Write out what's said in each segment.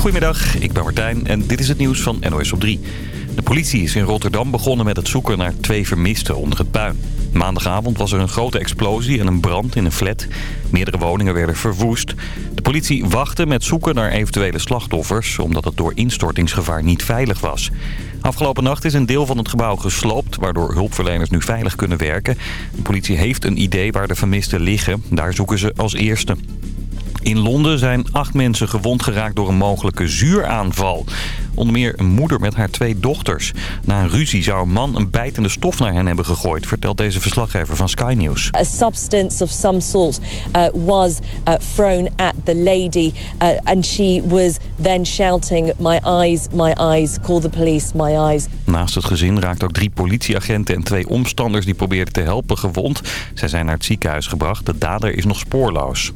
Goedemiddag, ik ben Martijn en dit is het nieuws van NOS op 3. De politie is in Rotterdam begonnen met het zoeken naar twee vermisten onder het puin. Maandagavond was er een grote explosie en een brand in een flat. Meerdere woningen werden verwoest. De politie wachtte met zoeken naar eventuele slachtoffers... omdat het door instortingsgevaar niet veilig was. Afgelopen nacht is een deel van het gebouw gesloopt... waardoor hulpverleners nu veilig kunnen werken. De politie heeft een idee waar de vermisten liggen. Daar zoeken ze als eerste. In Londen zijn acht mensen gewond geraakt door een mogelijke zuuraanval. Onder meer een moeder met haar twee dochters. Na een ruzie zou een man een bijtende stof naar hen hebben gegooid... vertelt deze verslaggever van Sky News. A substance of some sort uh, was uh, thrown at the lady... Uh, and she was then shouting... my eyes, my eyes, call the police, my eyes. Naast het gezin raakt ook drie politieagenten en twee omstanders... die probeerden te helpen gewond. Zij zijn naar het ziekenhuis gebracht. De dader is nog spoorloos.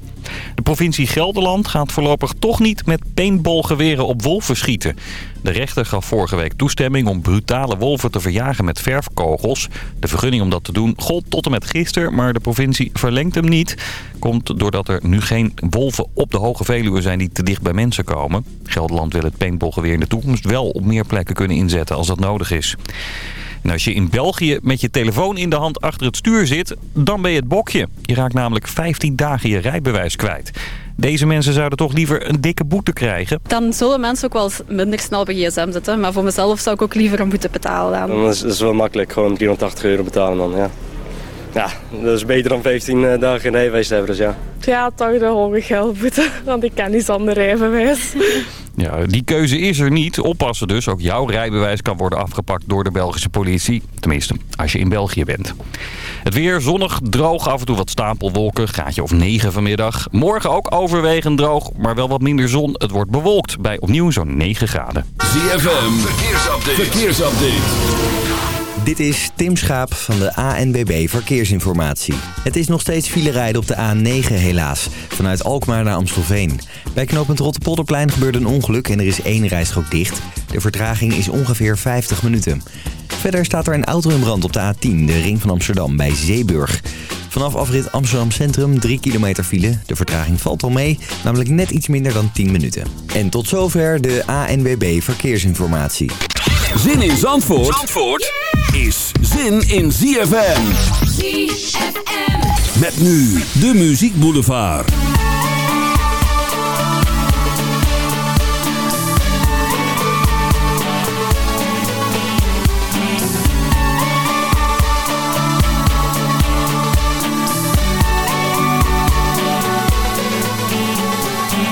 De provincie Gelderland gaat voorlopig toch niet met paintballgeweren op wolven schieten. De rechter gaf vorige week toestemming om brutale wolven te verjagen met verfkogels. De vergunning om dat te doen gold tot en met gisteren, maar de provincie verlengt hem niet. Komt doordat er nu geen wolven op de Hoge Veluwe zijn die te dicht bij mensen komen. Gelderland wil het paintballgeweer in de toekomst wel op meer plekken kunnen inzetten als dat nodig is. En als je in België met je telefoon in de hand achter het stuur zit, dan ben je het bokje. Je raakt namelijk 15 dagen je rijbewijs kwijt. Deze mensen zouden toch liever een dikke boete krijgen. Dan zullen mensen ook wel minder snel een gsm zitten. Maar voor mezelf zou ik ook liever een boete betalen. Dan. Dat is, dat is wel makkelijk, gewoon 380 euro betalen dan, ja. Ja, dat is beter dan 15 eh, dagen in rijbewijs te hebben, dus ja. Ja, toch de hoge geldboete, want ik kan niet zonder rijbewijs. Ja, die keuze is er niet. Oppassen dus. Ook jouw rijbewijs kan worden afgepakt door de Belgische politie. Tenminste, als je in België bent. Het weer zonnig, droog, af en toe wat stapelwolken. Gaatje of 9 vanmiddag. Morgen ook overwegend droog, maar wel wat minder zon. Het wordt bewolkt bij opnieuw zo'n 9 graden. ZFM, verkeersupdate. verkeersupdate. Dit is Tim Schaap van de ANBB Verkeersinformatie. Het is nog steeds file rijden op de A9 helaas, vanuit Alkmaar naar Amstelveen. Bij knooppunt Rotterpolderplein gebeurde een ongeluk en er is één rijstrook dicht. De vertraging is ongeveer 50 minuten. Verder staat er een auto in brand op de A10, de ring van Amsterdam, bij Zeeburg. Vanaf afrit Amsterdam Centrum 3 kilometer file. De vertraging valt al mee, namelijk net iets minder dan 10 minuten. En tot zover de ANWB Verkeersinformatie. Zin in Zandvoort, Zandvoort is zin in ZFM. ZFM. Met nu de Muziek Boulevard.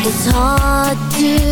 It's hard to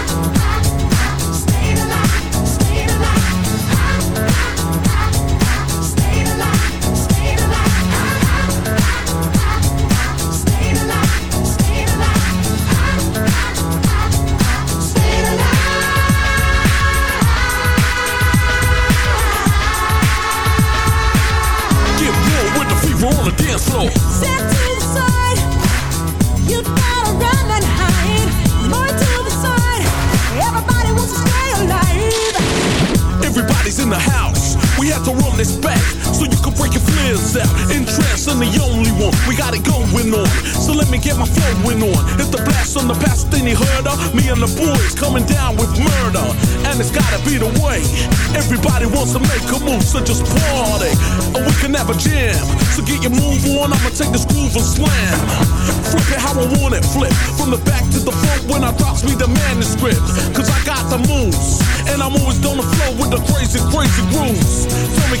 House. We this back so you can break your flares out. In the only one. We got it going on. So let me get my flowing on. Hit the blast on the past thing you heard of. Me and the boys coming down with murder. And it's gotta be the way. Everybody wants to make a move, so just party. Or we can have a jam. So get your move on. I'ma take this groove and slam. Flip it how I want it. Flip from the back to the front when I drops me the manuscript. Cause I got the moves. And I'm always on the flow with the crazy, crazy grooves. Tell me,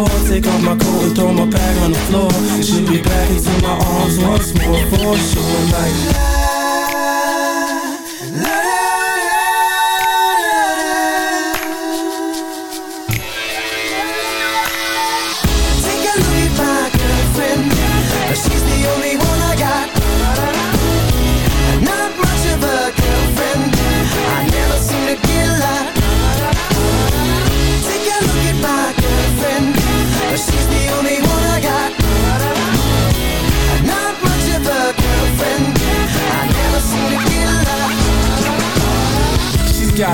on the floor. She'll be back into my arms once more for sure. Like.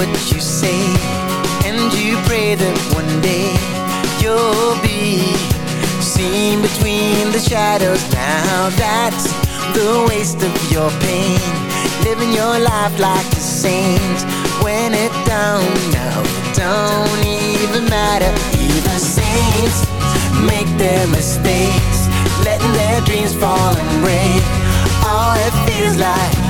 what you say, and you pray that one day you'll be seen between the shadows. Now that's the waste of your pain, living your life like a saint. When it don't, no, it don't even matter. Even saints make their mistakes, letting their dreams fall and break. All it feels like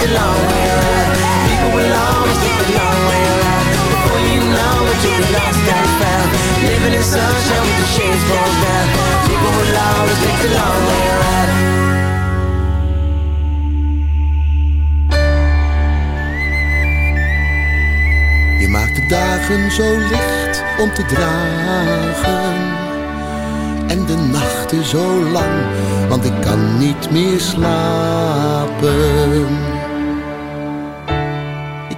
The long way around. People will always take the long way around. Before you know it, you'll be lost and. Living in sunshine with your shades pulled down. People will always take the long way around. Maakt de dagen zo licht om te dragen. En de nachten zo lang, want ik kan niet meer slapen.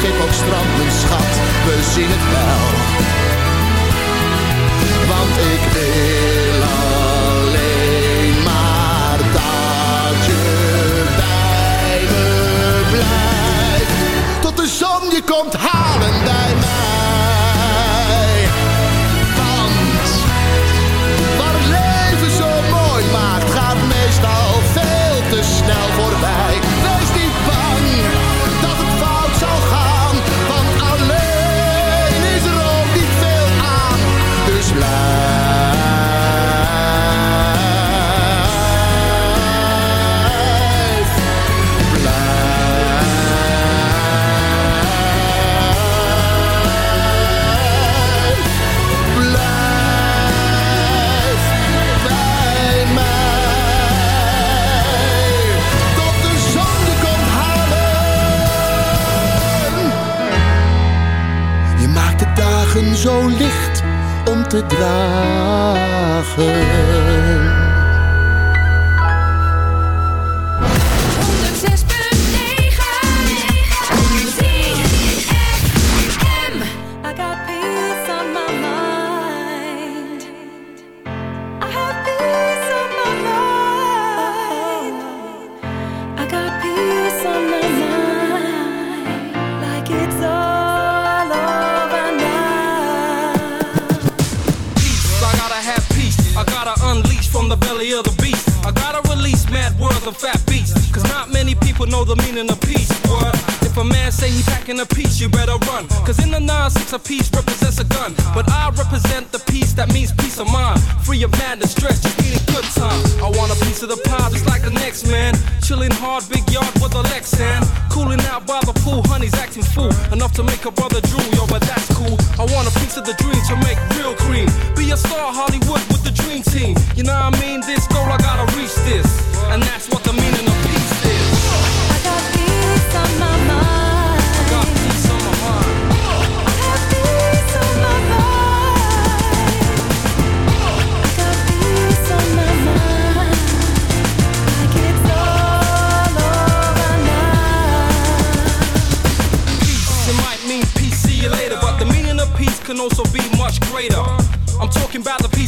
schip ook mijn schat, we zien het wel. Want ik wil Hollywood with the dream team. You know what I mean? This goal, I gotta reach this.